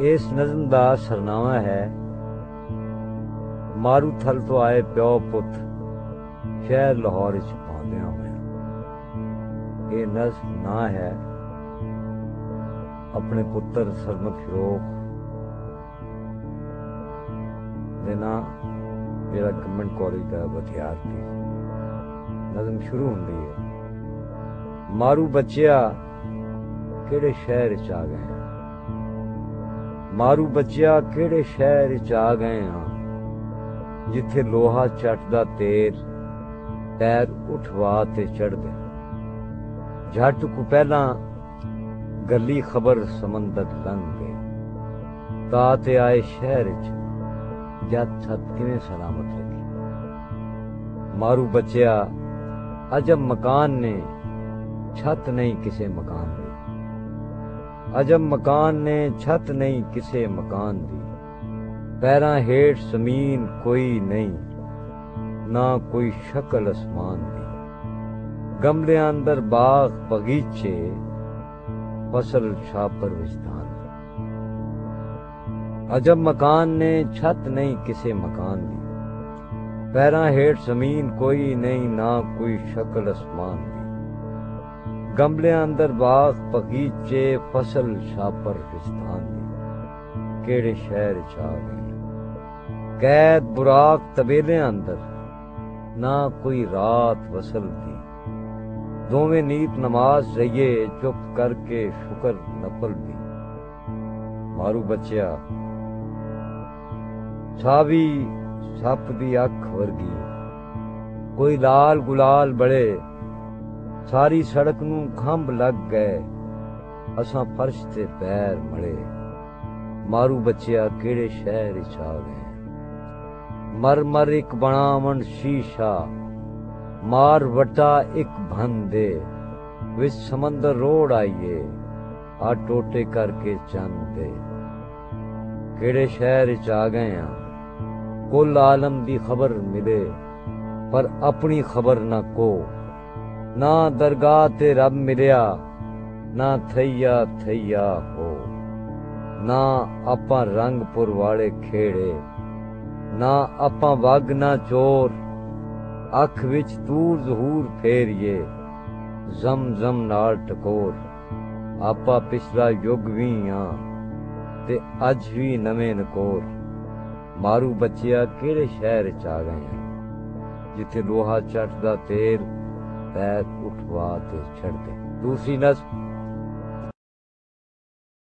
ਇਸ ਨਜ਼ਮ ਦਾ ਸਰਨਾਮਾ ਹੈ, ਮਾਰੂ ਥਲ ਤੋਂ ਆਏ ਪਿਓ ਪੁੱਤ, ਸ਼ਹਿਰ ਲਾਹੌਰ ਵਿੱਚ ਪਾਉਂਦਿਆਂ ਹੋਇਆ। ਇਹ ਨਜ਼ਮ ਨਾ ਹੈ, ਆਪਣੇ ਪੁੱਤਰ ਸਰਮਤ ਫਿਰੋਕ ਦੇ ਨਾਂ ਜਿਹੜਾ ਗਵਰਨਮੈਂਟ ਕਾਲਜ ਦਾ ਵਿਦਿਆਰਥੀ। ਨਜ਼ਮ ਸ਼ੁਰੂ ਹੁੰਦੀ ਹੈ, ਮਾਰੂ ਬੱਚਿਆ ਕਿਹੜੇ ਸ਼ਹਿਰ ਚ ਆ ਗਏ ਮਾਰੂ ਬੱਚਿਆ ਕਿਹੜੇ ਸ਼ਹਿਰ ਚ ਆ ਗਏ ਆ ਜਿੱਥੇ ਲੋਹਾ ਚੱਟਦਾ ਤੇਲ ਪੈਰ ਉਠਵਾ ਤੇ ਚੜਦੇ ਝਟ ਕੋ ਪਹਿਲਾਂ ਗੱਲੀ ਖਬਰ ਸਮੁੰਦਰ ਲੰਘ ਗਏ ਤਾ ਤੇ ਆਏ ਸ਼ਹਿਰ ਚ, ਜਦ ਛੱਤ ਕਿਵੇਂ ਸਲਾਮਤ ਲੱਗੀ। ਮਾਰੂ ਬੱਚਿਆ, ਅਜਬ ਮਕਾਨ ਨੇ, ਛੱਤ ਨਹੀਂ ਕਿਸੇ ਮਕਾਨ ਦੀ ਅਜਬ ਮਕਾਨ ਨੇ ਛੱਤ ਨਹੀਂ ਕਿਸੇ ਮਕਾਨ ਦੀ ਪੈਰਾਂ ਹੇਠ ਜ਼ਮੀਨ ਕੋਈ ਨਹੀਂ ਨਾ ਕੋਈ ਸ਼ਕਲ ਅਸਮਾਨ ਦੀ ਗਮਲਿਆਂ ਅੰਦਰ ਬਾਗ ਬਗੀਚੇ ਫਸਲ ਛਾਪਰ ਵਿਸਤਾਨ ਅਜਬ ਮਕਾਨ ਨੇ ਛੱਤ ਨਹੀਂ ਕਿਸੇ ਮਕਾਨ ਦੀ ਪੈਰਾਂ ਹੇਠ ਜ਼ਮੀਨ ਕੋਈ ਨਹੀਂ ਨਾ ਕੋਈ ਸ਼ਕਲ ਅਸਮਾਨ ਦੀ گملے اندر باغ بغیچے فصل شاپر کستان دی۔ کیڑے شہر چا گئے۔ قید براق تبیلے اندر۔ نہ کوئی رات وصل دی۔ دوویں نیت نماز رہیے چپ کر کے شکر نپل دی۔ مارو بچیا، چھاوی سپ دی اکھ ورگی۔ کوئی لال گلال بڑے۔ ਸਾਰੀ ਸੜਕ ਨੂੰ ਖੰਭ ਲੱਗ ਗਏ। ਅਸਾਂ ਫਰਸ਼ ਤੇ ਪੈਰ ਮੜੇ ਮਾਰੂ ਬੱਚਿਆ, ਕਿਹੜੇ ਸ਼ਹਿਰ ਵਿੱਚ ਆ ਗਏ? ਮਰ ਮਰ ਇੱਕ ਬਣਾਵਣ ਸ਼ੀਸ਼ਾ, ਮਾਰ ਵਟਾ ਇੱਕ ਭੰਦੇ ਵਿੱਚ ਸਮੁੰਦਰ ਰੋੜ ਆਈਏ, ਆ ਟੋਟੇ ਕਰਕੇ ਚੰਦੇ ਕਿਹੜੇ ਸ਼ਹਿਰ ਚ ਆ ਗਏ ਆ? ਕੁੱਲ ਆਲਮ ਦੀ ਖਬਰ ਮਿਲੇ, ਪਰ ਆਪਣੀ ਖਬਰ ਨਾ ਕੋ। ਨਾ ਦਰਗਾਹ ਤੇ ਰੱਬ ਮਿਲਿਆ, ਨਾ ਥਈਆ ਥਈਆ ਹੋ। ਨਾ ਆਪਾਂ ਰੰਗਪੁਰ ਵਾਲੇ ਖੇੜੇ, ਨਾ ਆਪਾਂ ਵਗ ਨਾ ਚੋਰ, ਅੱਖ ਵਿੱਚ ਦੂਰ ਜ਼ਹੂਰ ਫੇਰੀਏ, ਜ਼ਮ ਜ਼ਮ ਨਾਲ ਟਕੋਰ। ਆਪਾ ਪਿਛਲਾ ਯੁੱਗ ਵੀ ਆ ਤੇ ਅੱਜ ਵੀ ਨਵੇਂ ਨਕੋਰ। ਮਾਰੂ ਬੱਚਿਆ ਕਿਹੜੇ ਸ਼ਹਿਰ ਚ ਆ ਗਏ ਆ? ਜਿੱਥੇ ਲੋਹਾ ਚੱਟਦਾ ਤੇਲ ਪੈਰ ਉਠਵਾ ਤੇ ਛੱਡ ਦੇ ਦੂਸਰੀ ਨਸ